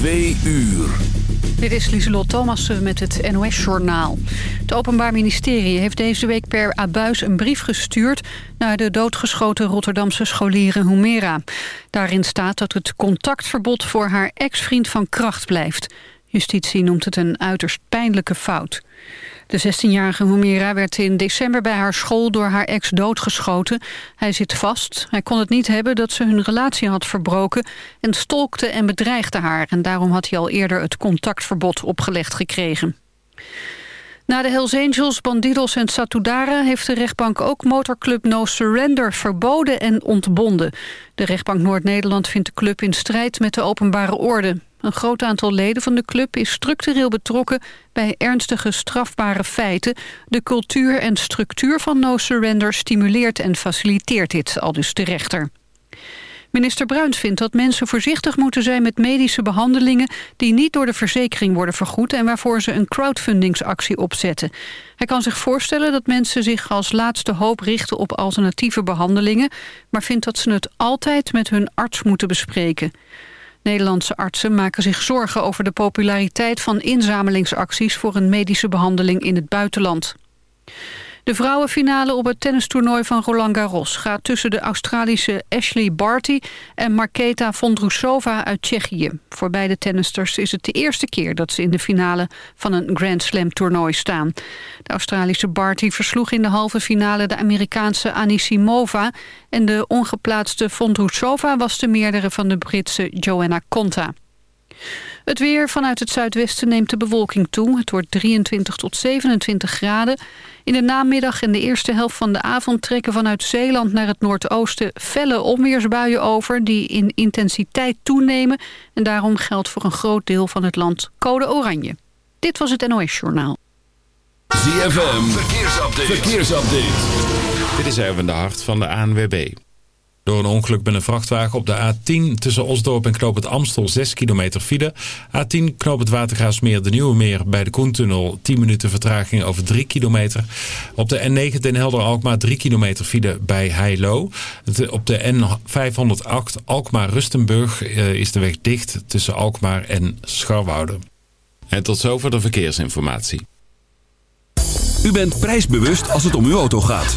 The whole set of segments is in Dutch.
Twee uur. Dit is Lieselot Thomassen met het NOS-journaal. Het Openbaar Ministerie heeft deze week per abuis een brief gestuurd... naar de doodgeschoten Rotterdamse scholieren Humera. Daarin staat dat het contactverbod voor haar ex-vriend van kracht blijft. Justitie noemt het een uiterst pijnlijke fout. De 16-jarige Humera werd in december bij haar school door haar ex doodgeschoten. Hij zit vast. Hij kon het niet hebben dat ze hun relatie had verbroken... en stolkte en bedreigde haar. En daarom had hij al eerder het contactverbod opgelegd gekregen. Na de Hells Angels, Bandidos en Satudara heeft de rechtbank ook motorclub No Surrender verboden en ontbonden. De rechtbank Noord-Nederland vindt de club in strijd met de openbare orde. Een groot aantal leden van de club is structureel betrokken bij ernstige strafbare feiten. De cultuur en structuur van No Surrender stimuleert en faciliteert dit, al dus de rechter. Minister Bruins vindt dat mensen voorzichtig moeten zijn met medische behandelingen die niet door de verzekering worden vergoed en waarvoor ze een crowdfundingsactie opzetten. Hij kan zich voorstellen dat mensen zich als laatste hoop richten op alternatieve behandelingen, maar vindt dat ze het altijd met hun arts moeten bespreken. Nederlandse artsen maken zich zorgen over de populariteit van inzamelingsacties voor een medische behandeling in het buitenland. De vrouwenfinale op het tennistoernooi van Roland Garros gaat tussen de Australische Ashley Barty en Marketa Vondrousova uit Tsjechië. Voor beide tennisters is het de eerste keer dat ze in de finale van een Grand Slam toernooi staan. De Australische Barty versloeg in de halve finale de Amerikaanse Anisimova en de ongeplaatste Vondrousova was de meerdere van de Britse Joanna Konta. Het weer vanuit het zuidwesten neemt de bewolking toe. Het wordt 23 tot 27 graden. In de namiddag en de eerste helft van de avond trekken vanuit Zeeland naar het noordoosten felle onweersbuien over die in intensiteit toenemen. En daarom geldt voor een groot deel van het land code oranje. Dit was het NOS Journaal. ZFM, verkeersupdate. verkeersupdate. Dit is Erwin de Hart van de ANWB. Door een ongeluk met een vrachtwagen op de A10 tussen Osdorp en Knoop het Amstel 6 kilometer file. A10 Knoop het Watergraafsmeer de Nieuwe Meer bij de Koentunnel 10 minuten vertraging over 3 kilometer. Op de N9 Den Helder Alkmaar 3 kilometer file bij Heilo. Op de N508 Alkmaar Rustenburg eh, is de weg dicht tussen Alkmaar en Scharwoude. En tot zover de verkeersinformatie. U bent prijsbewust als het om uw auto gaat.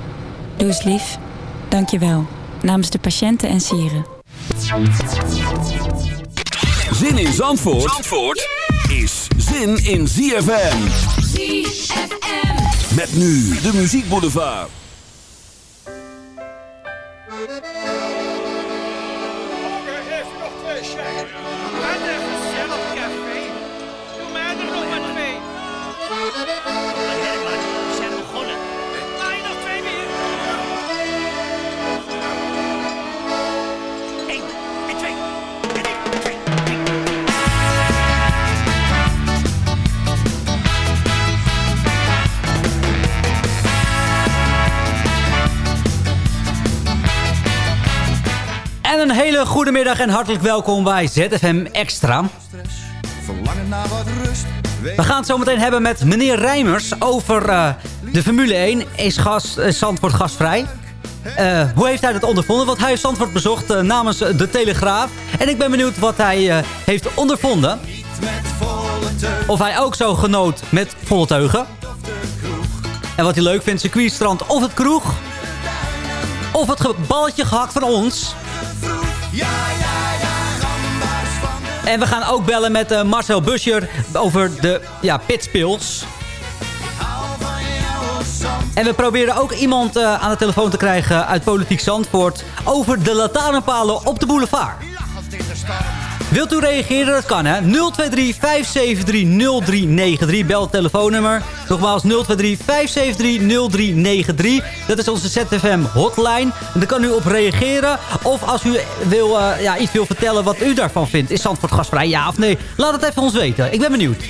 Doe eens lief. Dank je wel. Namens de patiënten en sieren. Zin in Zandvoort, Zandvoort is zin in ZFM. ZFM. Met nu de Muziek Boulevard. Een hele goede middag en hartelijk welkom bij ZFM Extra. We gaan het zo meteen hebben met meneer Rijmers over uh, de Formule 1. Is gas, uh, Zandvoort gasvrij? Uh, hoe heeft hij dat ondervonden? Want hij heeft Zandvoort bezocht namens de Telegraaf. En ik ben benieuwd wat hij heeft ondervonden. Of hij ook zo genoot met volle teugen. En wat hij leuk vindt, circuitstrand of het kroeg. Of het balletje gehakt van ons. En we gaan ook bellen met uh, Marcel Buscher over de ja, pitspills. En we proberen ook iemand uh, aan de telefoon te krijgen uit Politiek Zandvoort... over de lantaarnpalen op de boulevard. Wilt u reageren? Dat kan, hè? 023-573-0393. Bel het telefoonnummer. Nogmaals 023-573-0393. Dat is onze ZFM hotline. En daar kan u op reageren. Of als u wil, uh, ja, iets wil vertellen wat u daarvan vindt. Is Zandvoort gasvrij, ja of nee? Laat het even ons weten. Ik ben benieuwd.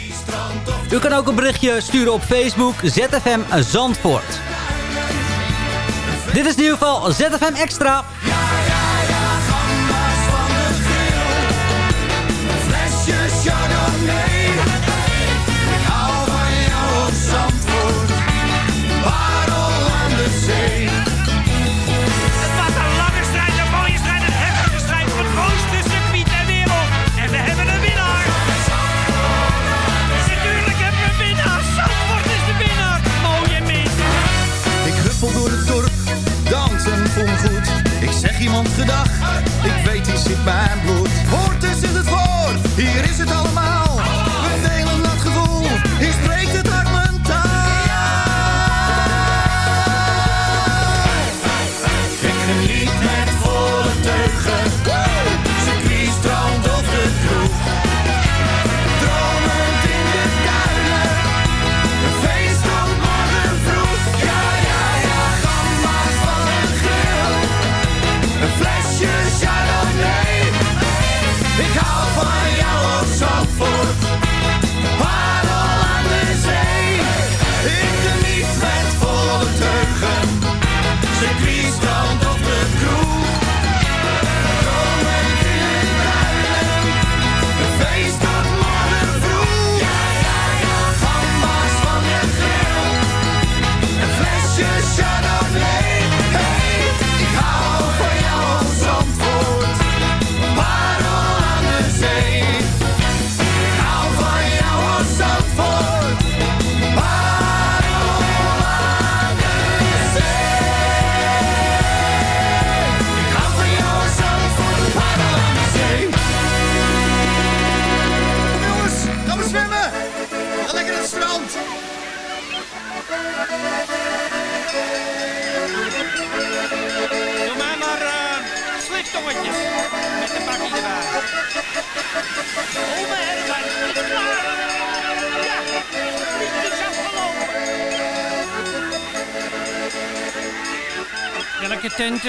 U kan ook een berichtje sturen op Facebook. ZFM Zandvoort. Dit is in ieder geval ZFM Extra. Iemand gedag, ik weet hier zit mijn bloed. Hoort is in het voor, hier is het allemaal.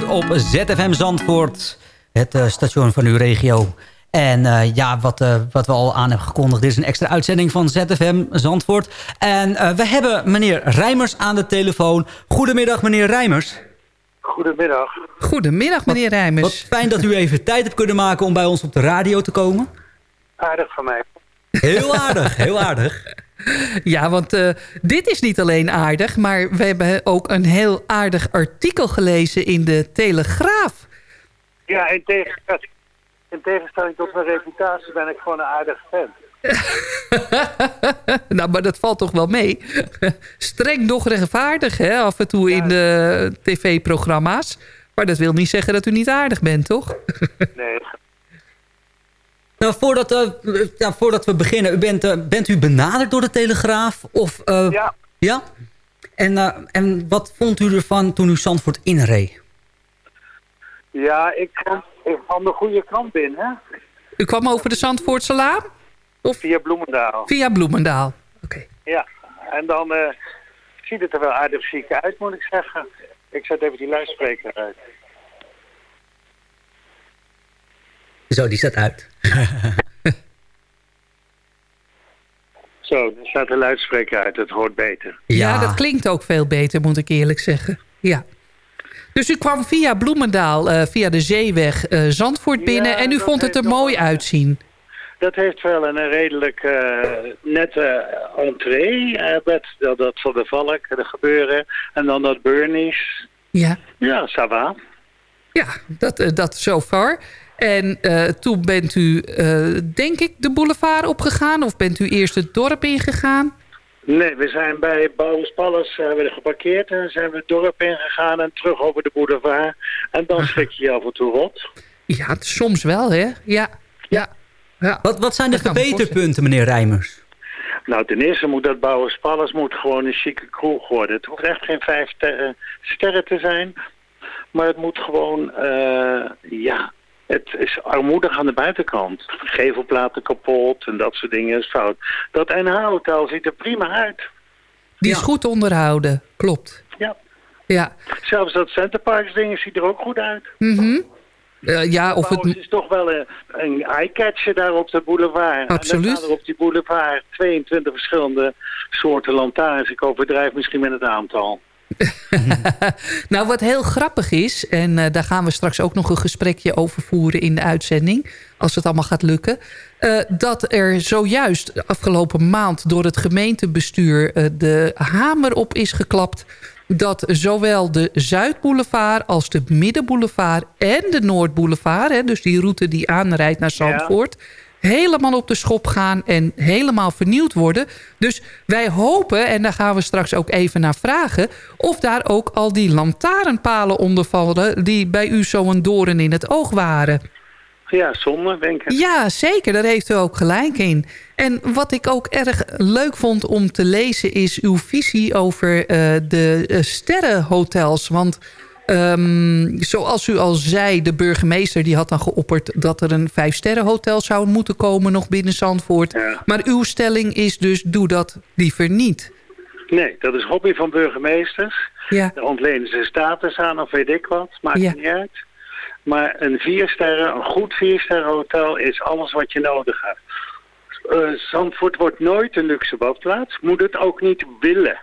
Hier op ZFM Zandvoort. Het eh, station van uw regio. En eh, ja, wat, eh, wat we al aan hebben gekondigd... dit is een extra uitzending van ZFM Zandvoort. En eh, we hebben meneer Rijmers aan de telefoon. Goedemiddag, meneer Rijmers. Goedemiddag. Goedemiddag, meneer Rijmers. Wat fijn dat u even tijd hebt kunnen maken om bij ons op de radio te komen. Aardig van mij. Heel aardig, heel aardig. Ja, want eh, dit is niet alleen aardig... maar we hebben ook een heel aardig artikel gelezen in de Telegraaf. Ja, in tegenstelling, in tegenstelling tot mijn reputatie ben ik gewoon een aardig fan. nou, maar dat valt toch wel mee. Streng nog rechtvaardig, hè, af en toe in de tv-programma's. Maar dat wil niet zeggen dat u niet aardig bent, toch? Nee. Nou, voordat, eh, ja, voordat we beginnen, u bent, eh, bent u benaderd door de Telegraaf? Of, eh, ja. Ja? En, eh, en wat vond u ervan toen u Zandvoort inreed? Ja, ik kwam, ik kwam de goede kant binnen. U kwam over de Zandvoortse Laan? Of? Via Bloemendaal. Via Bloemendaal. Ja, en dan eh, ziet het er wel aardig ziek uit, moet ik zeggen. Ik zet even die luidspreker uit. Zo, die staat uit. Zo, er staat de luidspreker uit, het hoort beter. Ja. dat klinkt ook veel beter, moet ik eerlijk zeggen. Ja. Dus u kwam via Bloemendaal, eh, via de zeeweg, eh, Zandvoort binnen... Ja, en u vond het er mooi uitzien. Dat heeft wel een redelijk eh, nette entree. met dat, dat van de valk, de gebeuren. En dan dat Burnies. Ja. Ja, ça va. Ja, dat, dat zo far. En eh, toen bent u, eh, denk ik, de boulevard opgegaan? Of bent u eerst het dorp ingegaan? Nee, we zijn bij Bouwers Palace hebben we geparkeerd. En zijn we het dorp ingegaan en terug over de boulevard. En dan schrik je je af en toe rot. Ja, soms wel, hè? Ja. ja. ja. Wat, wat zijn de verbeterpunten, meneer Rijmers? Nou, ten eerste moet dat Bouwers Palace moet gewoon een chique kroeg worden. Het hoeft echt geen vijf sterren, sterren te zijn. Maar het moet gewoon, eh, ja, het is armoedig aan de buitenkant. Gevelplaten kapot en dat soort dingen is fout. Dat NH-hotel ziet er prima uit. Die is goed onderhouden, klopt. Ja. Ja. Zelfs dat Centerparks ding ziet er ook goed uit. Mhm. Eh, ja, of het... is toch wel een, een eye-catcher daar op de boulevard. Absoluut. En dan staan er op die boulevard 22 verschillende soorten lantaarns. Ik overdrijf misschien met het aantal. nou, wat heel grappig is... en eh, daar gaan we straks ook nog een gesprekje over voeren in de uitzending... als het allemaal gaat lukken... eh, dat er zojuist afgelopen maand door het gemeentebestuur... eh, de hamer op is geklapt... dat zowel de Zuidboulevard als de Middenboulevard... en de Noordboulevard, hè, dus die route die aanrijdt naar Zandvoort... helemaal op de schop gaan en helemaal vernieuwd worden. Dus wij hopen, en daar gaan we straks ook even naar vragen... of daar ook al die lantaarnpalen onder vallen... die bij u zo'n doorn in het oog waren. Ja, zonde, denk ik. Ja, zeker. Daar heeft u ook gelijk in. En wat ik ook erg leuk vond om te lezen... is uw visie over eh, de eh, sterrenhotels. Want ehm, zoals u al zei, de burgemeester die had dan geopperd... dat er een vijfsterrenhotel zou moeten komen nog binnen Zandvoort. Maar uw stelling is dus, doe dat liever niet. Nee, dat is hobby van burgemeesters. Ja. Daar ontlenen ze status aan of weet ik wat. Maakt Ja. niet uit. Maar een viersterren, een goed viersterren hotel is alles wat je nodig hebt. Eh, Zandvoort wordt nooit een luxe badplaats. Moet het ook niet willen.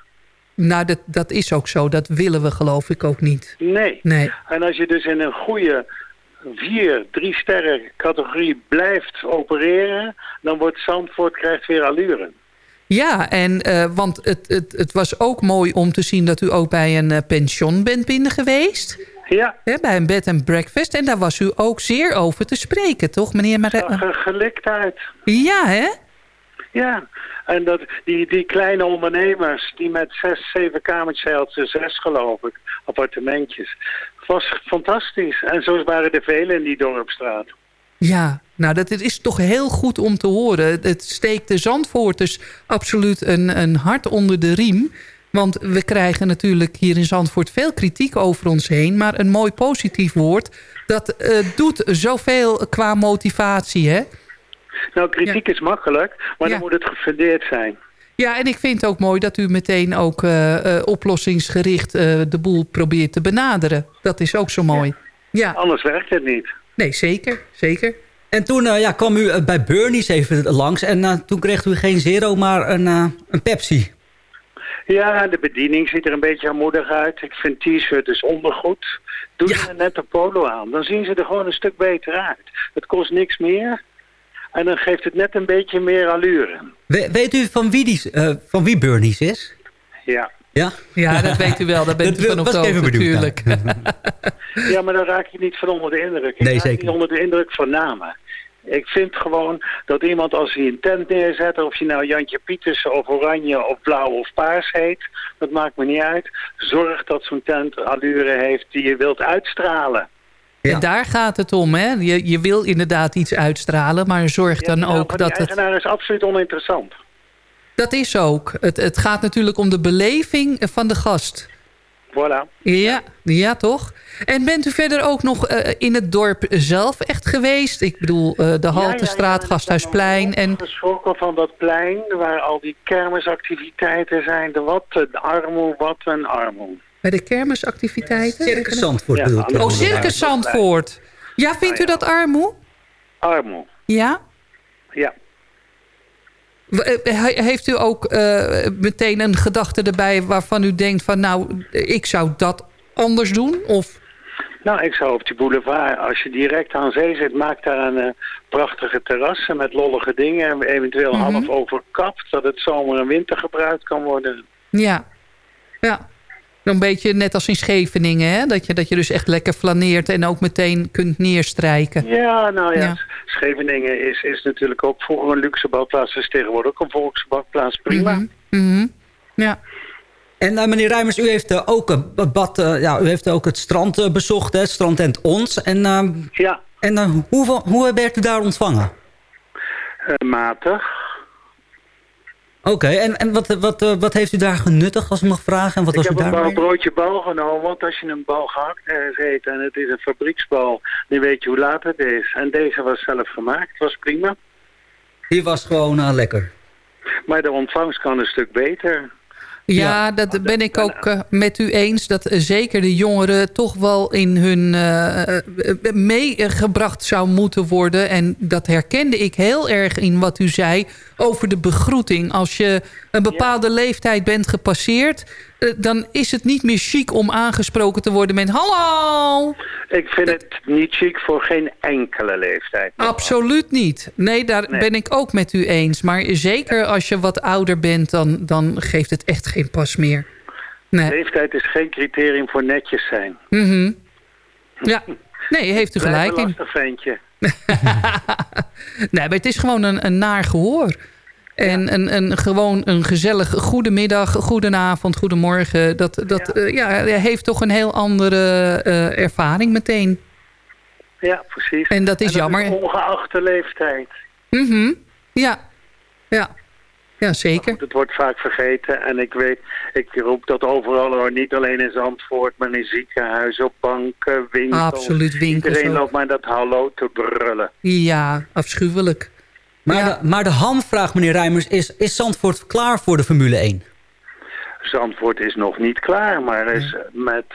Nou, dat, dat is ook zo. Dat willen we geloof ik ook niet. Nee. Nee. En als je dus in een goede vier, drie sterren categorie blijft opereren... dan wordt Zandvoort krijgt weer allure. Ja, en, eh, want het, het, het was ook mooi om te zien dat u ook bij een eh, pension bent binnen geweest. Ja. bij een bed and breakfast. En daar was u ook zeer over te spreken, toch, meneer? Er gelikt uit. Ja, hè? Ja, en dat, die, die kleine ondernemers die met zes, zeven kamertjes, hij had ze zes geloof ik, appartementjes. was fantastisch. En zo waren er velen in die dorpstraat. Ja, nou dat is toch heel goed om te horen. Het steekt de Zandvoorters absoluut een, een hart onder de riem. Want we krijgen natuurlijk hier in Zandvoort veel kritiek over ons heen. Maar een mooi positief woord, dat eh, doet zoveel qua motivatie, hè? Nou, kritiek is makkelijk, maar Ja. dan moet het gefundeerd zijn. Ja, en ik vind het ook mooi dat u meteen ook eh, eh, oplossingsgericht eh, de boel probeert te benaderen. Dat is ook zo mooi. Ja. Anders werkt het niet. Nee, zeker. Zeker. En toen eh, ja, kwam u bij Bernie's even langs. En eh, toen kreeg u geen zero, maar een, eh, een Pepsi. Ja, de bediening ziet er een beetje armoedig uit. Ik vind t-shirt dus ondergoed. Doe je net een polo aan. Dan zien ze er gewoon een stuk beter uit. Het kost niks meer. En dan geeft het net een beetje meer allure. We- weet u van wie, die, eh, van wie Bernie's is? Ja. Ja? Ja, dat weet u wel. Daar bent Dat u van op de natuurlijk. Ja, maar dan raak je niet van onder de indruk. Ik Nee, raak zeker niet onder de indruk van namen. Ik vind gewoon dat iemand als hij een tent neerzet... of je nou Jantje Pieters of Oranje of Blauw of Paars heet... dat maakt me niet uit. Zorg dat zo'n tent allure heeft die je wilt uitstralen. En daar gaat het om, hè? Je, je wil inderdaad iets uitstralen, maar zorg dan Nou, ook dat het... eigenaar is absoluut oninteressant. Dat is ook. Het, het gaat natuurlijk om de beleving van de gast. Voilà. Ja, ja toch? En bent u verder ook nog eh, in het dorp zelf echt geweest? Ik bedoel, eh, de Haltestraat, Gasthuisplein en... geschrokken van dat plein waar al die kermisactiviteiten zijn. De wat een armoe, wat een armoe. Bij de kermisactiviteiten? Circus Zandvoort Ja, bedoelt Oh, Circus Zandvoort. Ja, vindt u dat armoe? Armoe, Ja? ja. Eh, he- Heeft u ook eh, meteen een gedachte erbij waarvan u denkt van... nou, ik zou dat anders doen? Of... Nou, ik zou op die boulevard, als je direct aan zee zit, maak daar een eh, prachtige terrassen met lollige dingen. En eventueel Mhm. half overkapt, dat het zomer en winter gebruikt kan worden. Ja, ja. Een beetje net als in Scheveningen, hè? Dat je, dat je dus echt lekker flaneert en ook meteen kunt neerstrijken. Ja, nou ja, Ja. Scheveningen is, is natuurlijk ook vroeger een luxe badplaats, is tegenwoordig ook een volksbadplaats, prima. Mhm, mhm. Ja. En eh, meneer Rijmers, u heeft eh, ook een bad, eh, ja, u heeft ook het strand eh, bezocht, hè, het strandtent Ons. En, eh, Ja. en hoe, hoe werd u daar ontvangen? Eh, matig. Oké, en, en wat, wat, eh, wat heeft u daar genuttigd, als ik mag vragen? En wat ik was u heb een daar? bal, broodje bal genomen, want als je een bal gehakt ergens eet en het is een fabrieksbal, dan weet je hoe laat het is. En deze was zelf gemaakt, was prima. Die was gewoon eh, lekker. Maar de ontvangst kan een stuk beter. Ja, dat ben ik ook eh, met u eens. Dat eh, zeker de jongeren toch wel in hun eh, meegebracht zou moeten worden. En dat herkende ik heel erg in wat u zei over de begroeting. Als je een bepaalde leeftijd bent gepasseerd... eh, dan is het niet meer chic om aangesproken te worden met... Hallo! Ik vind het niet chic voor geen enkele leeftijd. Absoluut niet. Nee, daar Nee. ben ik ook met u eens. Maar zeker als je wat ouder bent, dan, dan geeft het echt geen pas meer. Nee. Leeftijd is geen criterium voor netjes zijn. Mhm. Ja, nee, heeft u gelijk een lastig ventje. Nee, maar het is gewoon een, een naar gehoor. En een, een, gewoon een gezellig goedemiddag, goedenavond, goedemorgen. Dat, dat eh, ja. heeft toch een heel andere eh, ervaring meteen. Ja, precies. En dat is jammer. ongeacht de leeftijd. Mhm. Ja, ja. Ja, zeker. Het wordt vaak vergeten en ik weet, ik roep dat overal hoor. Niet alleen in Zandvoort, maar in ziekenhuizen, op banken, winkels. Absoluut, winkels Iedereen ook. loopt maar dat hallo te brullen. Ja, afschuwelijk. Maar, de, maar de hamvraag, meneer Rijmers, is, is Zandvoort klaar voor de Formule 1? Zandvoort is nog niet klaar, maar is met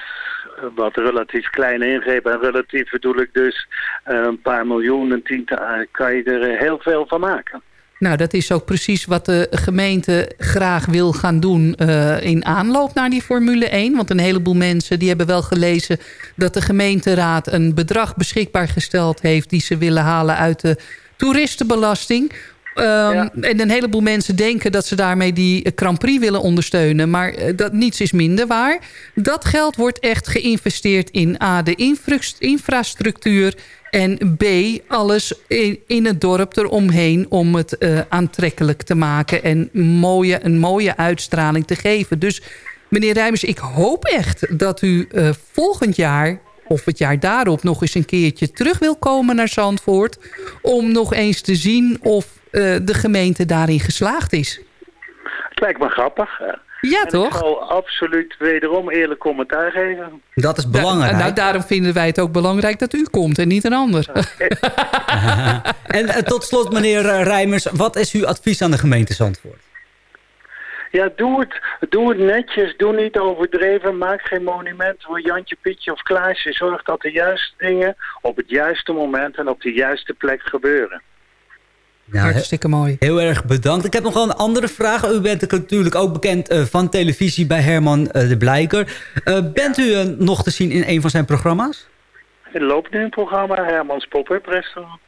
wat relatief kleine ingrepen. En relatief bedoel ik dus eh, een paar miljoen, een tiental, kan je er heel veel van maken. Nou, dat is ook precies wat de gemeente graag wil gaan doen eh, in aanloop naar die Formule 1. Want een heleboel mensen die hebben wel gelezen dat de gemeenteraad een bedrag beschikbaar gesteld heeft... die ze willen halen uit de toeristenbelasting. Ehm, En een heleboel mensen denken dat ze daarmee die eh, Grand Prix willen ondersteunen. Maar eh, dat, niets is minder waar. Dat geld wordt echt geïnvesteerd in A, de infra- infrastructuur... en B, alles in, in het dorp eromheen om het eh, aantrekkelijk te maken... en mooie, een mooie uitstraling te geven. Dus meneer Rijmers, ik hoop echt dat u volgend jaar of het jaar daarop nog eens een keertje terug wil komen naar Zandvoort... om nog eens te zien of eh, de gemeente daarin geslaagd is. Het lijkt me grappig. Ja, en toch? ik zal absoluut wederom eerlijk commentaar geven. Dat is belangrijk. nou, daarom vinden wij het ook belangrijk dat u komt en niet een ander. en eh, tot slot, meneer eh, Rijmers, wat is uw advies aan de gemeente Zandvoort? Ja, doe het, doe het netjes, doe niet overdreven, maak geen monument voor Jantje, Pietje of Klaasje. Zorg dat de juiste dingen op het juiste moment en op de juiste plek gebeuren. Nou, Hartstikke mooi. Heel erg bedankt. Ik heb nog wel een andere vraag. U bent natuurlijk ook bekend eh, van televisie bij Herman eh, de Blijker. Eh, bent u nog te zien in een van zijn programma's? Er loopt nu een programma, Hermans Pop-Up Restaurant.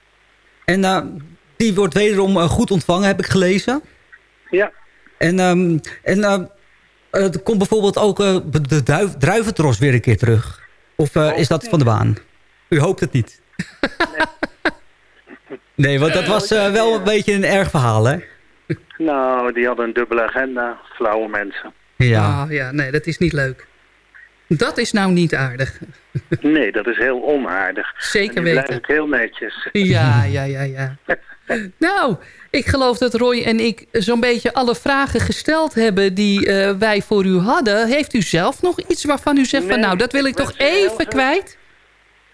En die wordt wederom goed ontvangen, heb ik gelezen. Ja. En, ehm, en eh, eh, er komt bijvoorbeeld ook eh, de duif, druiventros weer een keer terug. Of eh, is dat van de baan? U hoopt het niet. nee, want dat was eh, wel een beetje een erg verhaal, hè? Nou, die hadden een dubbele agenda, flauwe mensen. Ja. Oh, ja, nee, dat is niet leuk. Dat is nou niet aardig. Nee, dat is heel onaardig. Zeker weten. blijf ik heel netjes. Ja, ja, ja, ja. Nou, ik geloof dat Roy en ik zo'n beetje alle vragen gesteld hebben die eh, wij voor u hadden. Heeft u zelf nog iets waarvan u zegt van nou, dat wil ik toch even veel- kwijt?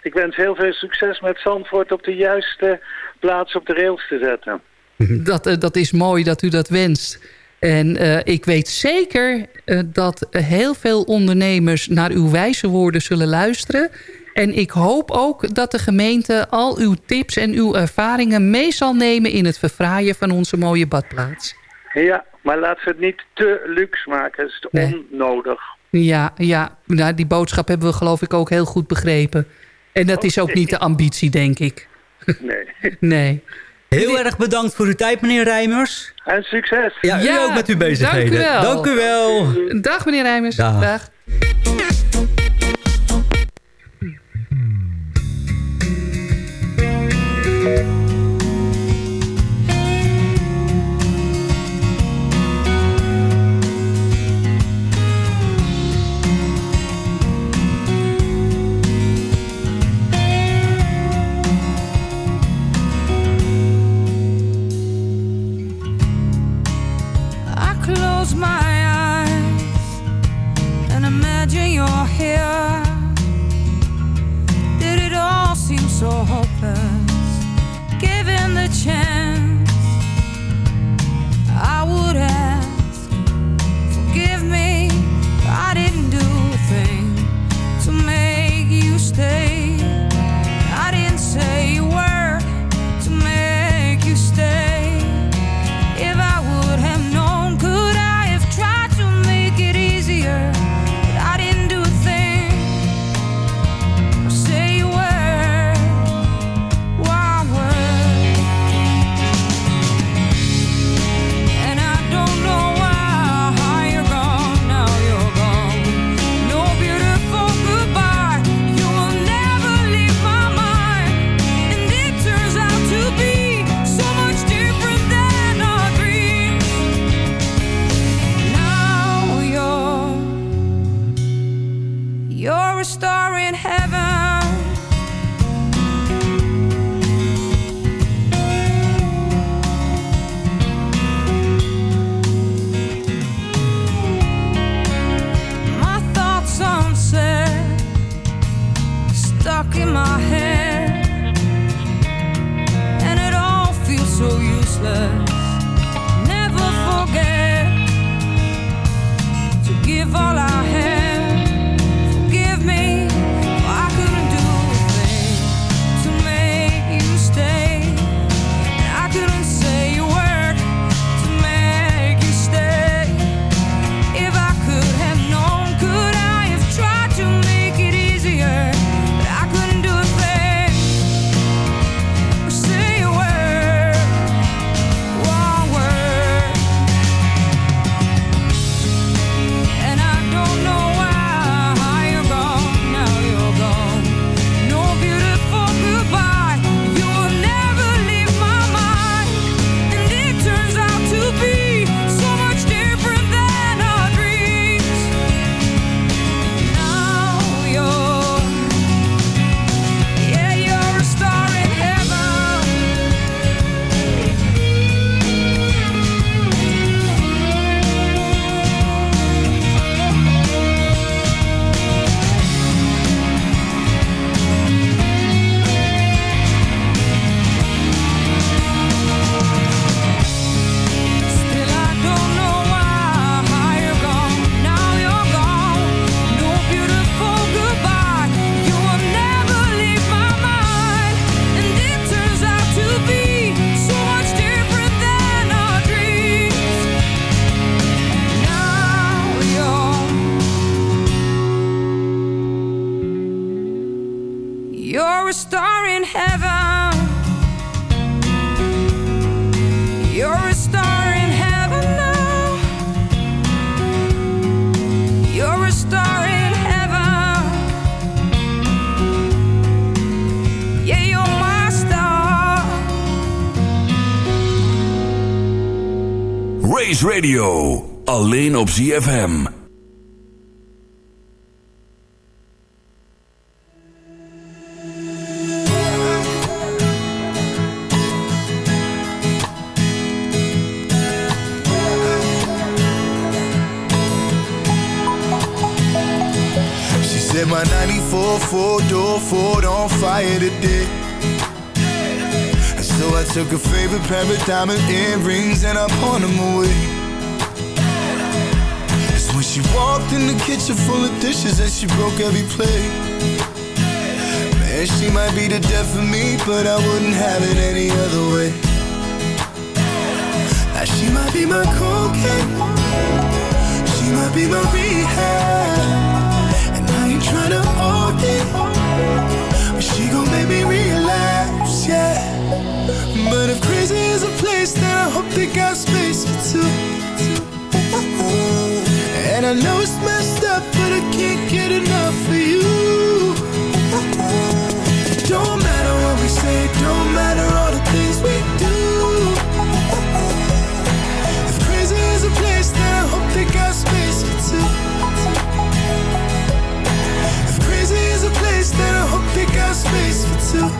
Ik wens heel veel succes met Zandvoort op de juiste plaats op de rails te zetten. Dat, eh, dat is mooi dat u dat wenst. En eh, ik weet zeker dat heel veel ondernemers naar uw wijze woorden zullen luisteren. En ik hoop ook dat de gemeente al uw tips en uw ervaringen mee zal nemen... in het verfraaien van onze mooie badplaats. Ja, maar laat ze het niet te luxe maken. Het is onnodig. Ja, ja nou, die boodschap hebben we geloof ik ook heel goed begrepen. En dat is ook niet de ambitie, denk ik. Nee. Nee. Heel erg bedankt voor uw tijd, meneer Rijmers. En succes. Ja, u ook met uw bezigheden. Dank u wel. Dank u wel. Dag meneer Rijmers. Dag. Dag. So useless. Race Radio. Alleen op ZFM. She said my 94 four-door Ford on fire today. Took her favorite pair of diamond earrings and I pawned them away. It's when she walked in the kitchen full of dishes and she broke every plate. Man, she might be the death of me, but I wouldn't have it any other way. Now she might be my cocaine, she might be my rehab. And I ain't tryna OD But she gon' make me is a place that I hope they got space for two And I know it's messed up But I can't get enough of you. Don't matter what we say Don't matter all the things we do. If crazy is a place Then I hope they got space for two if crazy is a place, then I hope they got space for two.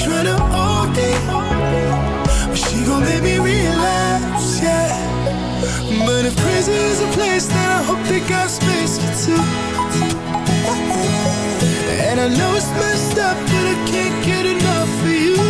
tryna OD, but she gon' make me relapse, yeah. But if prison is a place, then I hope they got space for two. And I know it's messed up, but I can't get enough of you.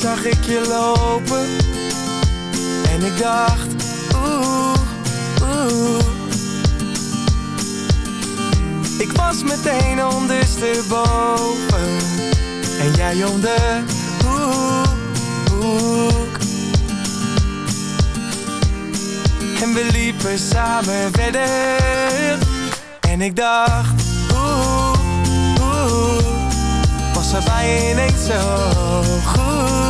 Zag ik je lopen. En ik dacht Oeh, oeh. Ik was meteen ondersteboven. En jij om de hoek. En we liepen samen verder. En ik dacht Oeh, oeh. Was er bij ineens zo goed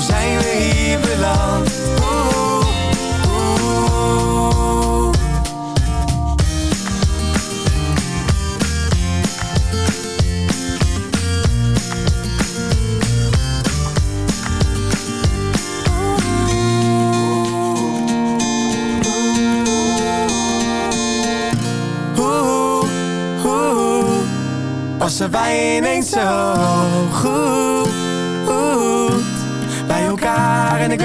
Hoe zijn we hier beland? Wij ineens zo goed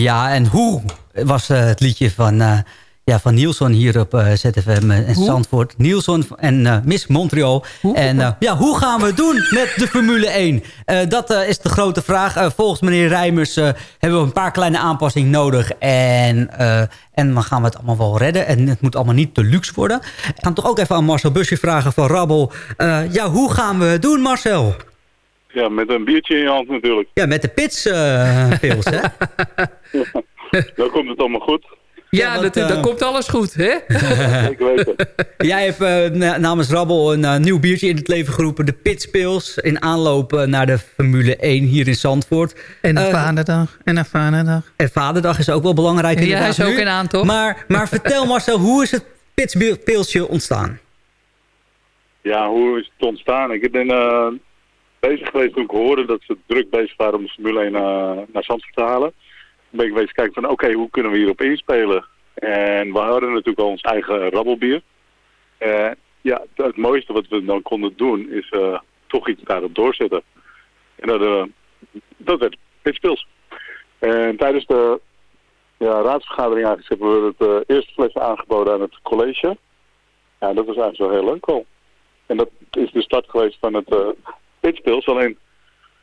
Ja, en hoe was eh, het liedje van, eh, ja, van Nielsen hier op eh, ZFM en Hoe? Zandvoort. Nielsen en Miss Montreal. En eh, ja, hoe gaan we het doen met de Formule 1? Eh, dat is de grote vraag. Volgens meneer Rijmers hebben we een paar kleine aanpassingen nodig. En, en dan gaan we het allemaal wel redden. En het moet allemaal niet te luxe worden. Ik ga toch ook even aan Marcel Busje vragen van Rabbel. Ja, hoe gaan we het doen, Marcel? Ja, met een biertje in je hand natuurlijk. Ja, met de pits eh pils, hè? Dan komt het allemaal goed. Ja, want, dat, eh, dan komt alles goed, hè? Ik weet het. Jij hebt eh, na- namens Rabbel een eh, nieuw biertje in het leven geroepen. De Pitspils. In aanloop eh, naar de Formule 1 hier in Zandvoort. En een Eh, vaderdag. En een vaderdag. En vaderdag is ook wel belangrijk Ja, inderdaad hij is ook nu. in aantocht. Maar, maar vertel Marcel, hoe is het Pitspilsje ontstaan? Ja, hoe is het ontstaan? Ik ben eh, bezig geweest toen ik hoorde dat ze druk bezig waren om de Formule 1 naar, naar Zandvoort te halen. Toen ben ik bezig kijken van oké, hoe kunnen we hierop inspelen? En we hadden natuurlijk al ons eigen rabbelbier. Eh, ja, het, het mooiste wat we dan konden doen is eh, toch iets daarop doorzetten. En dat, eh, dat werd Pitspils. En tijdens de ja, raadsvergadering eigenlijk hebben we het eh, eerste flesje aangeboden aan het college. Ja, dat was eigenlijk wel heel leuk al. En dat is de start geweest van het uh, pitspils. Alleen,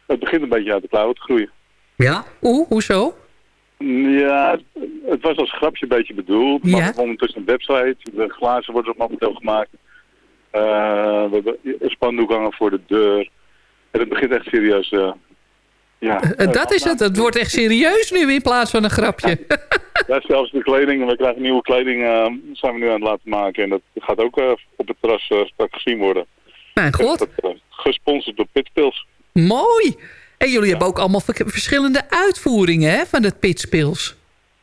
het begint een beetje uit de klauwen te groeien. Ja? Oeh, hoezo? Ja, het, was als grapje een beetje bedoeld. Maar Ja. ondertussen een website. De glazen worden op momenteel gemaakt. Eh, we hebben een spandoek hangen voor de deur. En het begint echt serieus... eh, ja, Eh, dat is het. Het wordt echt serieus nu in plaats van een grapje. Ja, zelfs de kleding. We krijgen nieuwe kleding. eh, zijn we nu aan het laten maken. En dat gaat ook op het terras straks gezien worden. Mijn god. Dat, gesponsord door Pitspils. Mooi. En jullie hebben ook allemaal ver- verschillende uitvoeringen hè, van het pitspils.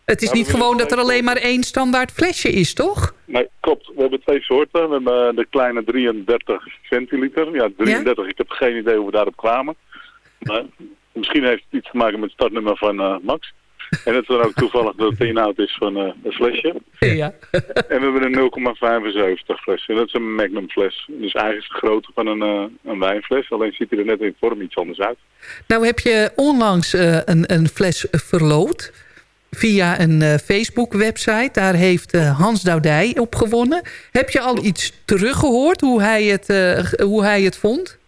Het is Ja, niet gewoon dat er alleen maar één standaard flesje is, toch? Nee, klopt. We hebben twee soorten. We hebben eh, de kleine 33 centiliter. Ja, 33. Ik heb geen idee hoe we daarop kwamen. Maar misschien heeft het iets te maken met het startnummer van eh, Max. En het is dan ook toevallig dat het de inhoud is van eh, een flesje. Ja. En we hebben een 0,75 fles. En dat is een magnum fles. Dus eigenlijk is de grootte van een, eh, een wijnfles. Alleen ziet hij er net in vorm iets anders uit. Nou heb je onlangs eh, een, een fles verloot via een Facebook-website. Daar heeft Hans Doudij op gewonnen. Heb je al iets teruggehoord hoe hij het, hoe hij het vond?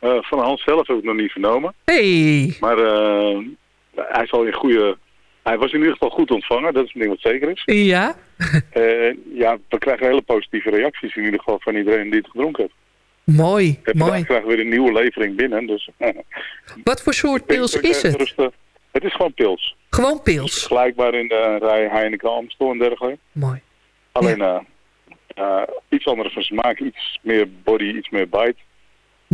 Van Hans zelf heb ik nog niet vernomen. Hey. Maar hij zal in goede... Hij was in ieder geval goed ontvangen. Dat is een ding wat zeker is. Ja? Eh, ja, we krijgen hele positieve reacties in ieder geval van iedereen die het gedronken heeft. Mooi, En mooi. krijgen we weer een nieuwe levering binnen. Dus, Wat voor soort pils is het? het? Het is gewoon pils. Gewoon pils. Vergelijkbaar in de rij Heineken Amstel en dergelijke. Mooi. Alleen eh, eh, iets andere van smaak, iets meer body, iets meer bite.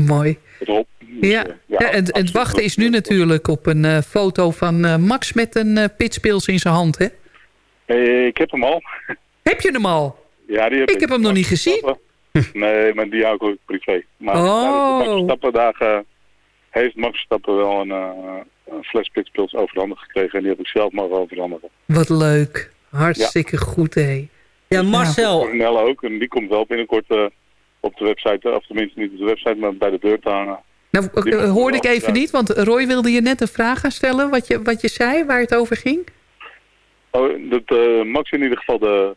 Mooi. Dus, Ja, eh, ja en het wachten is nu natuurlijk op een eh, foto van eh, Max met een pitspils in zijn hand, hè? eh, ik heb hem al. Heb je hem al? Ja, die heb Ik heb hem nog niet gezien. Nee, maar die hou ik ook privé. Maar Oh. Max Stappendagen heeft Max Stappen wel een, een fles pitspils overhandigd gekregen. En die heb ik zelf mogen overhandigen. Wat leuk. Hartstikke goed, hé. Ja, Marcel. Cornel ook. En die komt wel binnenkort eh, op de website. Of tenminste niet op de website, maar bij de deur te hangen. Nou, Die eh, hoorde ik even niet, want Roy wilde je net een vraag gaan stellen... wat je, wat je zei, waar het over ging. Oh, dat eh, Max in ieder geval de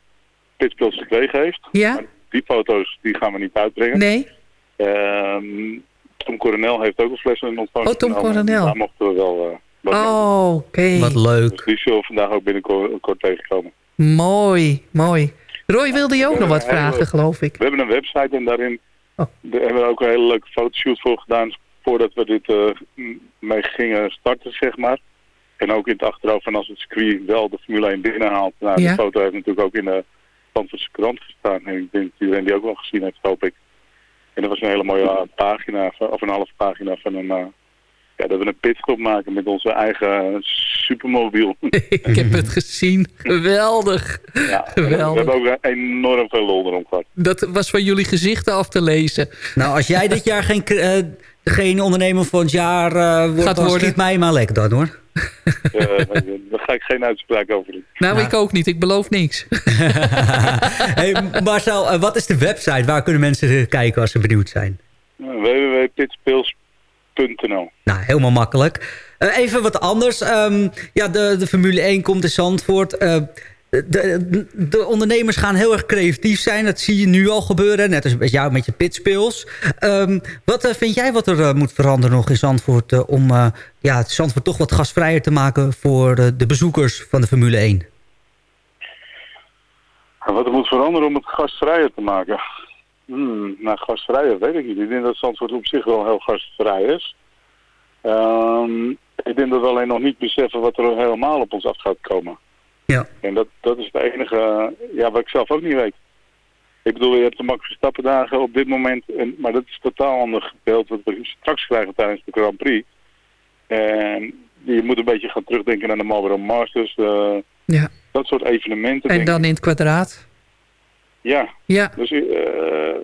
pitspils gekregen heeft. Ja? Maar die foto's die gaan we niet uitbrengen. Nee? Ehm, Tom Coronel heeft ook een fles in ontvangst Oh, Tom. Coronel. Daar mochten we wel... eh, mee. Oh, oké. Wat leuk. Dus die zullen we vandaag ook binnenkort kort tegenkomen. Mooi, mooi. Roy wilde je ook nog wat vragen, geloof ik. We hebben een website en daarin Oh. daar hebben we ook een hele leuke fotoshoot voor gedaan voordat we dit eh, mee gingen starten, zeg maar. En ook in het achterhoofd van als het circuit wel de Formule 1 binnenhaalt. Nou, Ja. de foto heeft natuurlijk ook in de Zandvoortse krant gestaan. En ik denk dat iedereen die ook wel gezien heeft, hoop ik. En dat was een hele mooie pagina, of een halve pagina van een... eh, ja, dat we een pitstop maken met onze eigen supermobiel. ik heb het gezien. Geweldig. Ja, Geweldig. We hebben ook enorm veel lol erom gehad. Dat was van jullie gezichten af te lezen. Nou, als jij dit jaar geen, eh, geen ondernemer van het jaar eh, wordt, Gaat dan worden. schiet mij maar lekker dan hoor. Eh, daar ga ik geen uitspraak over doen. Nou, ik ook niet. Ik beloof niks. hey, Marcel, wat is de website? Waar kunnen mensen kijken als ze benieuwd zijn? Nou, helemaal makkelijk. Eh, even wat anders. Ehm, ja, de, de Formule 1 komt in Zandvoort. Eh, de, de, de ondernemers gaan heel erg creatief zijn. Dat zie je nu al gebeuren. Net als met jou met je pitspils. Ehm, wat eh, vind jij wat er moet veranderen nog in Zandvoort... om ja, het Zandvoort toch wat gasvrijer te maken... voor de bezoekers van de Formule 1? En wat er moet veranderen om het gastvrijer te maken? Hmm, nou, gastvrijer weet ik niet. Ik denk dat Zandvoort op zich wel heel gastvrij is. Ehm, ik denk dat we alleen nog niet beseffen wat er helemaal op ons af gaat komen. Ja. En dat, dat is het enige ja, wat ik zelf ook niet weet. Ik bedoel, je hebt de Max Verstappen dagen op dit moment. En, maar dat is totaal ander beeld wat we straks krijgen tijdens de Grand Prix. En je moet een beetje gaan terugdenken aan de Marlboro Masters. eh, Ja. Dat soort evenementen. En dan in het kwadraat. Ja. Ja. Dus eh,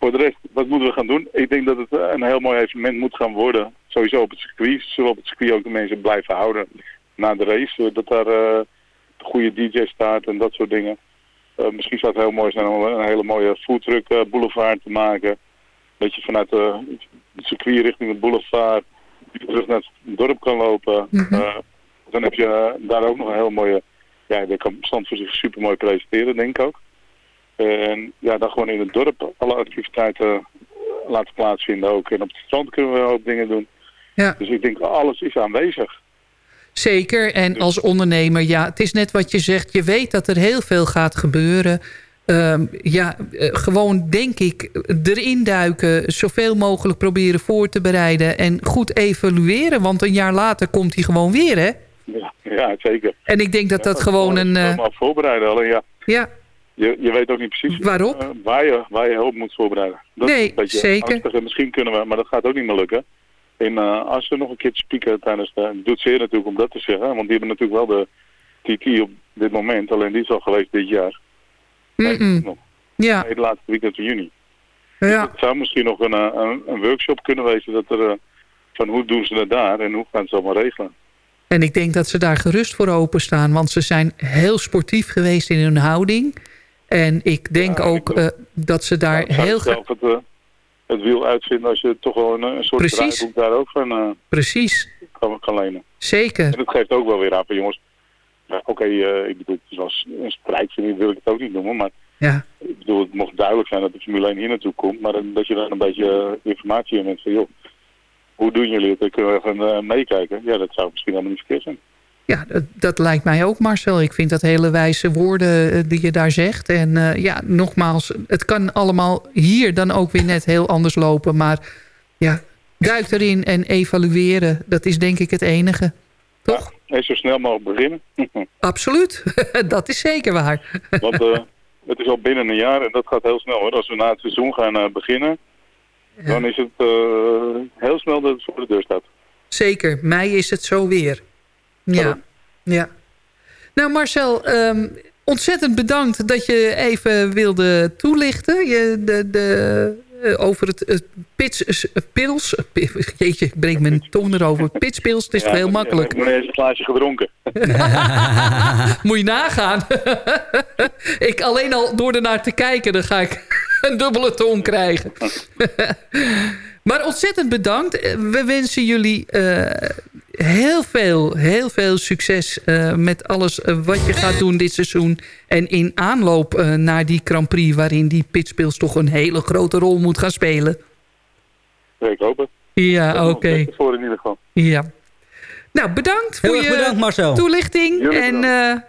voor de rest, wat moeten we gaan doen? Ik denk dat het eh, een heel mooi evenement moet gaan worden. Sowieso op het circuit. Zullen op het circuit ook de mensen blijven houden na de race. eh, Dat daar de goede DJ staat en dat soort dingen. Misschien zou het heel mooi zijn om een hele mooie foodtruck boulevard te maken. Dat je vanuit de, het circuit richting de boulevard terug naar het dorp kan lopen. Mhm. Dan heb je daar ook nog een heel mooie... Ja, daar kan Zandvoort zich super mooi presenteren, denk ik ook. En ja, dan gewoon in het dorp alle activiteiten laten plaatsvinden ook. En op het strand kunnen we ook dingen doen. Ja. Dus ik denk, alles is aanwezig. Zeker. En als ondernemer, ja, het is net wat je zegt. Je weet dat er heel veel gaat gebeuren. Ehm, ja, eh, gewoon denk ik erin duiken. Zoveel mogelijk proberen voor te bereiden. En goed evalueren. Want een jaar later komt hij gewoon weer, hè? Ja, ja zeker. En ik denk dat dat gewoon een... Allemaal voorbereiden. Alleen ja, ja, je, je weet ook niet precies Waarop? eh, waar, je, waar je op moet voorbereiden. Dat Nee, is zeker. angstig. Misschien kunnen we, maar dat gaat ook niet meer lukken. En eh, als we nog een keer spieken tijdens de... doet zeer natuurlijk om dat te zeggen. Want die hebben natuurlijk wel de TT op dit moment. Alleen die is al geweest dit jaar. Mm-mm. Nog. ja, Nee, het laatste weekend van juni. ja. Het zou misschien nog een, eh, een, een workshop kunnen wezen dat er, van hoe doen ze het daar en hoe gaan ze het allemaal regelen. En ik denk dat ze daar gerust voor openstaan. Want ze zijn heel sportief geweest in hun houding. En ik denk ook eh, dat ze daar zou heel... zelf het, eh, het wiel uitvinden als je toch wel een, een soort draaiboek daar ook van eh, Precies, kan, kan lenen. zeker. En dat geeft ook wel weer aan van jongens, ja, oké, eh, ik bedoel, het is wel s- een strijd, wil ik het ook niet noemen, maar Ja. ik bedoel, het mocht duidelijk zijn dat de Formule 1 hier naartoe komt, maar dat je dan een beetje eh, informatie in hebt van joh, hoe doen jullie het? Dan kunnen we even eh, meekijken. Ja, dat zou misschien helemaal niet verkeerd zijn. Ja, dat, dat lijkt mij ook, Marcel. Ik vind dat hele wijze woorden eh, die je daar zegt. En eh, ja, nogmaals, het kan allemaal hier dan ook weer net heel anders lopen. Maar ja, duik erin en evalueren. Dat is denk ik het enige. Toch? En zo snel mogelijk beginnen. Absoluut. dat is zeker waar. Want eh, het is al binnen een jaar en dat gaat heel snel hoor. Als we na het seizoen gaan beginnen, dan is het heel snel dat het voor de deur staat. Zeker, mei is het zo weer. Ja, ja. Nou Marcel, ehm, ontzettend bedankt dat je even wilde toelichten. Je, de, de, eh, over het, het pits, eh, pils. pi- Jeetje, ik breek mijn tong erover. Pitspils, het is toch heel makkelijk. Ik heb een glaasje gedronken. Moet je nagaan. ik alleen al door ernaar te kijken, dan ga ik een dubbele tong krijgen. Maar ontzettend bedankt. We wensen jullie heel, veel, heel veel succes eh, met alles eh, wat je gaat doen dit seizoen. En in aanloop eh, naar die Grand Prix... waarin die pitspils toch een hele grote rol moet gaan spelen. Ja, ik hoop het. Ja, oké. Voor in ieder geval. Ja. Nou, bedankt Heel voor je bedankt, Marcel. toelichting. Jullie en eh,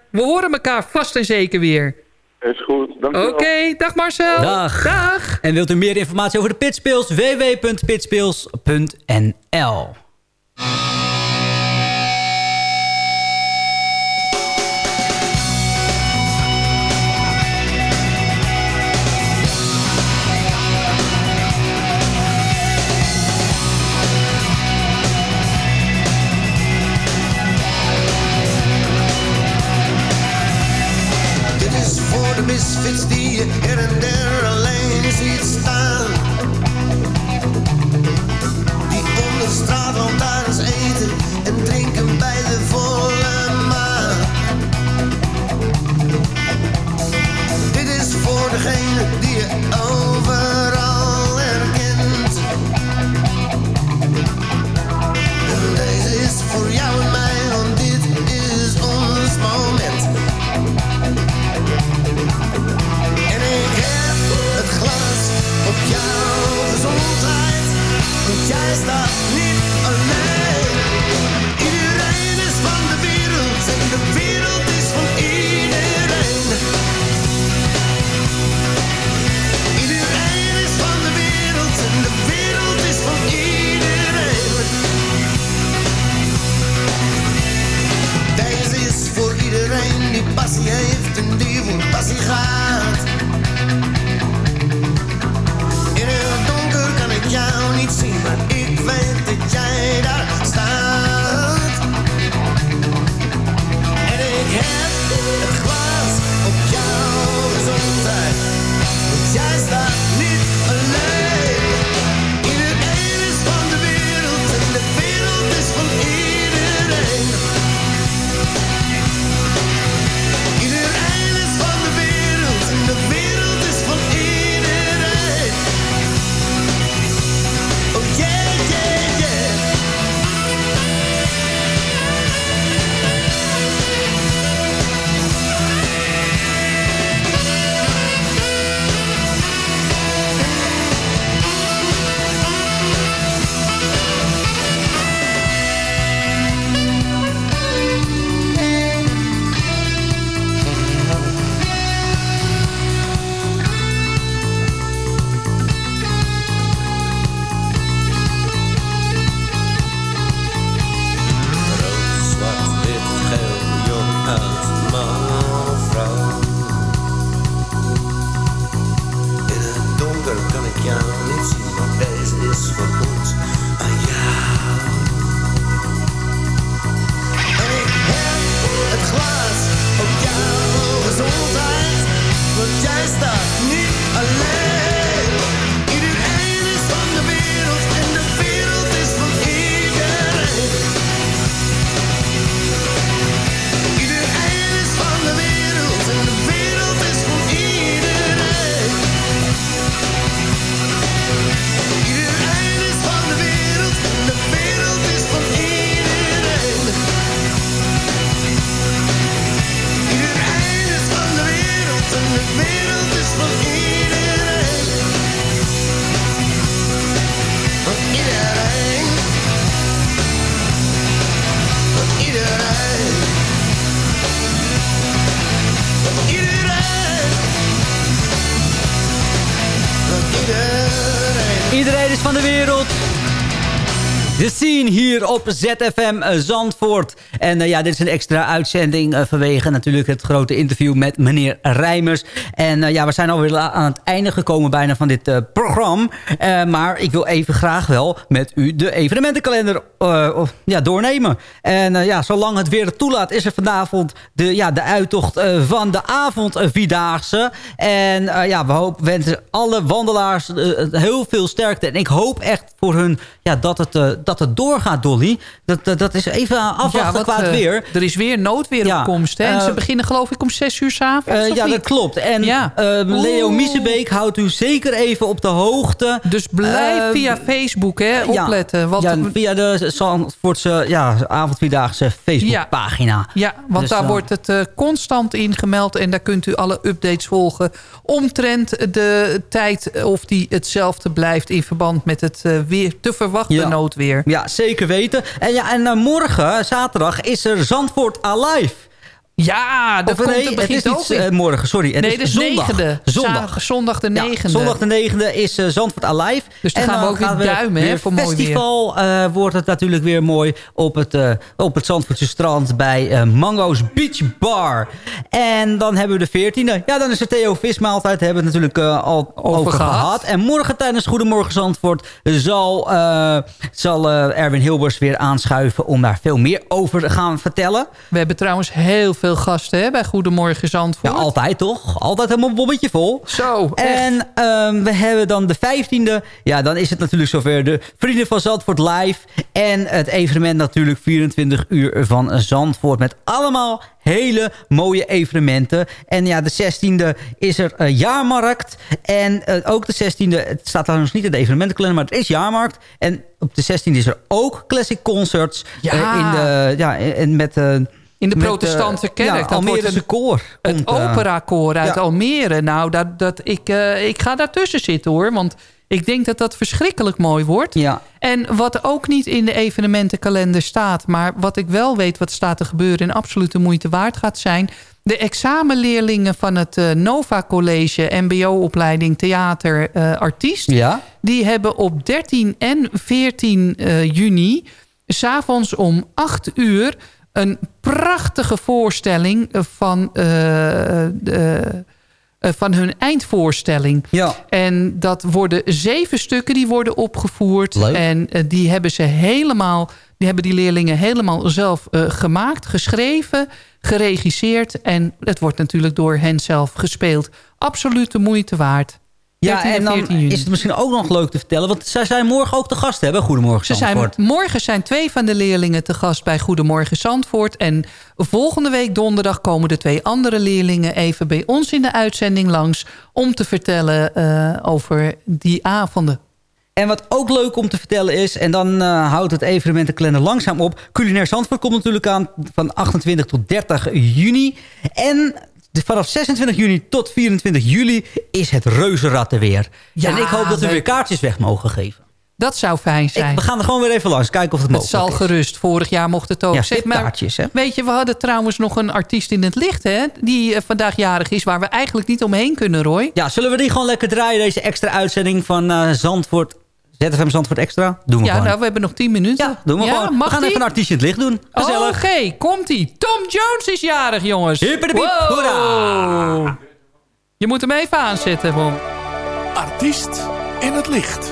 we horen elkaar vast en zeker weer. Is goed. Oké, Dankjewel. dag Marcel. Dag. Dag. En wilt u meer informatie over de pitspils? www.pitspils.nl op ZFM eh, Zandvoort. En eh, ja, dit is een extra uitzending eh, vanwege natuurlijk het grote interview met meneer Rijmers. En ja, we zijn alweer aan het einde gekomen bijna van dit programma. Maar ik wil even graag wel met u de evenementenkalender ja, doornemen. En ja, zolang het weer toelaat is er vanavond de, ja, de uittocht van de avondvierdaagse. En eh, ja, we hoop, wensen alle wandelaars heel veel sterkte. En ik hoop echt voor hun ja, dat, het, dat het doorgaat, Dolly. Dat, dat, dat is even afwachten het eh, weer. er is weer noodweer Ja, op komst. Hè? En ze eh, beginnen geloof ik om 6 uur s'avonds. Eh, ja, niet? dat klopt. En Ja. eh, Leo Oeh. Miezebeek houdt u zeker even op de hoogte. Dus blijf Eh, via Facebook hè, ja, opletten. Want, ja, via de Zandvoortse ja, avondvierdaagse Facebookpagina. Ja, want Dus, daar wordt het constant ingemeld. En daar kunt u alle updates volgen. Omtrent de tijd of die hetzelfde blijft... in verband met het weer te verwachten Ja. noodweer. Ja, zeker weten. En, ja, en eh, morgen, zaterdag, is er Zandvoort Alive. Ja, dat Of komt, nee, het begint is niet eh, morgen, sorry. Het nee, is is zondag. negende. Zondag. Zondag de negende. Ja, zondag de negende is eh, Zandvoort Alive. Dus dan En gaan we ook weer duimen, hè, voor mooi weer. festival eh, wordt het natuurlijk weer mooi op het, op het Zandvoortse strand bij Mango's Beach Bar. En dan hebben we de 14e. Ja, dan is het Theo Vismaaltijd. Daar hebben we het natuurlijk al over, gehad. gehad. En morgen tijdens Goedemorgen Zandvoort zal, zal Erwin Hilbers weer aanschuiven om daar veel meer over te gaan vertellen. We hebben trouwens heel veel gasten hè, bij Goedemorgen Zandvoort. Ja, altijd toch? Altijd helemaal een bommetje vol. Zo, En ehm, we hebben dan de 15e. Ja, dan is het natuurlijk zover de Vrienden van Zandvoort live. En het evenement natuurlijk 24 uur van Zandvoort. Met allemaal hele mooie evenementen. En ja, de 16e is er eh, jaarmarkt. En eh, ook de 16e, het staat trouwens niet in de evenementenkalender, maar het is jaarmarkt. En op de 16e is er ook classic concerts. Ja. eh, in de, ja, en met... In de met, protestantse eh, kerk. Ja, Dat Almere wordt een- koor. Komt, eh, operakoor uit ja. Almere. Nou, dat, dat, ik, eh, ik ga daartussen zitten hoor. Want ik denk dat dat verschrikkelijk mooi wordt. Ja. En wat ook niet in de evenementenkalender staat... maar wat ik wel weet wat staat te gebeuren... en absoluut de moeite waard gaat zijn... de examenleerlingen van het Nova College... mbo-opleiding theater artiest... Ja. die hebben op 13 en 14 eh, juni... s'avonds om 8 uur... een prachtige voorstelling van... eh, de, eh, van hun eindvoorstelling. Ja. En dat worden zeven stukken die worden opgevoerd. Leuk. En eh, die hebben ze helemaal, die hebben die leerlingen helemaal zelf gemaakt, geschreven, geregisseerd. En het wordt natuurlijk door hen zelf gespeeld. Absoluut de moeite waard. Ja, 13 en dan 14 juni. is het misschien ook nog leuk te vertellen... want zij zijn morgen ook te gast hebben. Goedemorgen, Ze zijn, Zandvoort. morgen zijn twee van de leerlingen te gast bij Goedemorgen Zandvoort. En volgende week donderdag komen de twee andere leerlingen even bij ons in de uitzending langs... om te vertellen eh, over die avonden. En wat ook leuk om te vertellen is... en dan eh, houdt het evenementenkalender langzaam op... Culinair Zandvoort komt natuurlijk aan van 28 tot 30 juni. En vanaf 26 juni tot 24 juli is het reuzenrad er weer. Ja, en ik hoop dat we weer kaartjes weg mogen geven. Dat zou fijn zijn. Ik, we gaan er gewoon weer even langs, kijken of het het mogelijk zal is. gerust. Vorig jaar mocht het ook. Ja, Zeg maar, kaartjes, hè? Weet je, we hadden trouwens nog een artiest in het licht... Hè, die eh, vandaag jarig is, waar we eigenlijk niet omheen kunnen, Roy. Ja, zullen we die gewoon lekker draaien, deze extra uitzending van eh, Zandvoort... ZFM Zandvoort Extra? Doen we Ja, gewoon. nou, we hebben nog 10 minuten. Ja, doen we gewoon. Mag we gaan die? even een artiestje in het licht doen. Gezellig. Oké, komt-ie. Tom Jones is jarig, jongens. Hippiedepiep, Wow. hoera. Je moet hem even aanzetten, Bob. Artiest in het licht.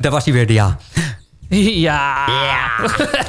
daar was hij weer, de ja. Ja.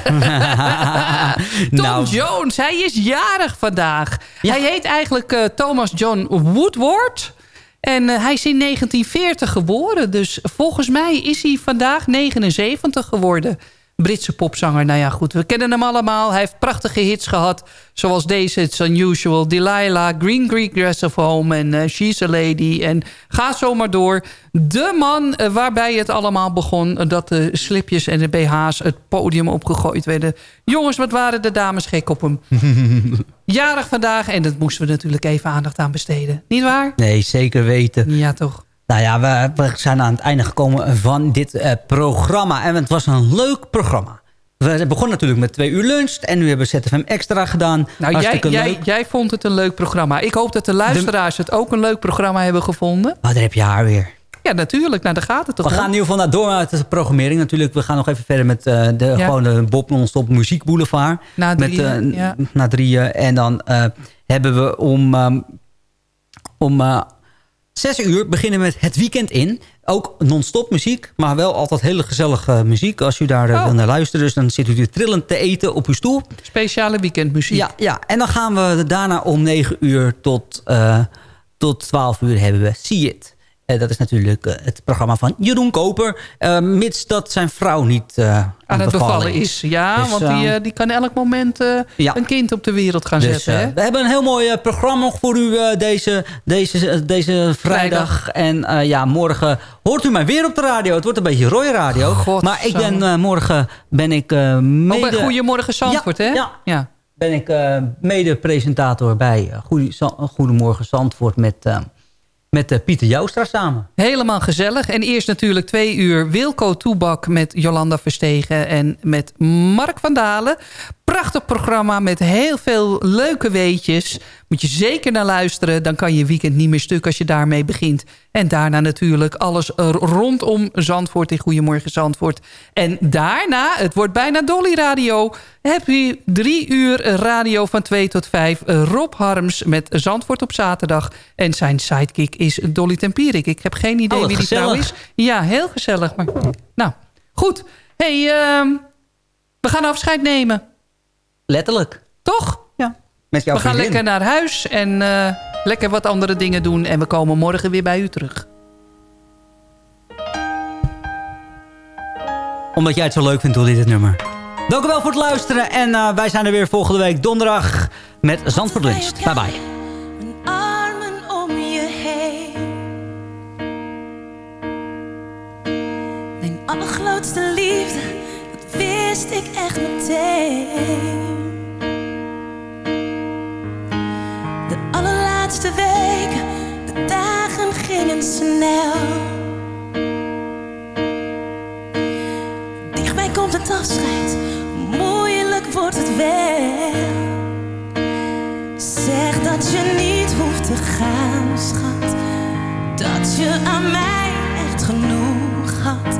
Tom Nou. Jones, hij is jarig vandaag. Hij heet eigenlijk eh, Thomas John Woodward. En eh, hij is in 1940 geboren. Dus volgens mij is hij vandaag 79 geworden. Britse popzanger. Nou ja, goed. We kennen hem allemaal. Hij heeft prachtige hits gehad. Zoals deze, It's Unusual, Delilah, Green Greek Dress of Home en eh, She's a Lady. En ga zo maar door. De man eh, waarbij het allemaal begon. eh, dat de slipjes en de BH's het podium opgegooid werden. Jongens, wat waren de dames gek op hem. Jarig vandaag. En dat moesten we natuurlijk even aandacht aan besteden. Niet waar? Nee, zeker weten. Ja, toch. Nou ja, we, we zijn aan het einde gekomen van dit eh, programma. En het was een leuk programma. We begonnen natuurlijk met twee uur lunch. En nu hebben we ZFM Extra gedaan. Nou, jij, jij, vond het een leuk programma. Ik hoop dat de luisteraars het ook een leuk programma hebben gevonden. Oh, daar heb je haar weer. Ja, natuurlijk. Nou, daar gaat het toch We om? gaan in ieder geval naar door met de programmering natuurlijk. We gaan nog even verder met eh, de, Ja. gewoon de Bob Non-Stop Muziek Boulevard. Na met, drieën, eh, ja. Na drieën. En dan hebben we om, ehm, om zes uur beginnen met het weekend in. Ook non-stop muziek, maar wel altijd hele gezellige muziek. Als u daar eh, Oh. wil naar luisteren, dus dan zit u trillend te eten op uw stoel. Speciale weekendmuziek. Ja, ja, en dan gaan we daarna om 9 uur tot, eh, tot 12 uur hebben we See It. Eh, dat is natuurlijk eh, het programma van Jeroen Koper. eh, mits dat zijn vrouw niet aan, Aan het bevallen is. Ja, Dus, want die, eh, eh, die kan elk moment ja. een kind op de wereld gaan Dus, zetten. hè? we hebben een heel mooi programma nog voor u deze, deze, deze vrijdag. En ja, morgen hoort u mij weer op de radio. Het wordt een beetje Roy Radio. maar ik ben morgen ben ik eh mede... Oh, bij Goedemorgen Zandvoort, Ja, hè? ja. ja. ben ik mede-presentator bij Goedemorgen Zandvoort met, met eh, Pieter Joustra samen. Helemaal gezellig. En eerst natuurlijk twee uur Wilco Toebak met Jolanda Verstegen en met Mark van Dalen. Prachtig programma met heel veel leuke weetjes. Moet je zeker naar luisteren. Dan kan je weekend niet meer stuk als je daarmee begint. En daarna natuurlijk alles rondom Zandvoort in Goedemorgen Zandvoort. En daarna, het wordt bijna Dolly Radio... heb je drie uur radio van 2 tot 5. Rob Harms met Zandvoort op zaterdag. En zijn sidekick is Dolly Tempierik. Ik heb geen idee Oh, wie die vrouw is. Ja, heel gezellig. Maar, nou, goed. hey, ehm, we gaan afscheid nemen. Letterlijk. Toch? Ja. Met jouw we gaan vriendin. lekker naar huis en eh, lekker wat andere dingen doen. En we komen morgen weer bij u terug. Omdat jij het zo leuk vindt, doe dit het nummer. Dank u wel voor het luisteren. En eh, wij zijn er weer volgende week donderdag met Zandvoort Lunch. Bye bye. armen om je heen. Mijn allergrootste liefde, wist ik echt meteen. De allerlaatste weken, de dagen gingen snel. Dichtbij komt het afscheid, moeilijk wordt het wel. Zeg dat je niet hoeft te gaan, schat. Dat je aan mij echt genoeg had.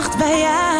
nacht bij jou.